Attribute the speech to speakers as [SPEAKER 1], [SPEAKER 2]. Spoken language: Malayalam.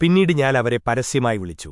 [SPEAKER 1] പിന്നീട് ഞാൻ അവരെ പരസ്യമായി വിളിച്ചു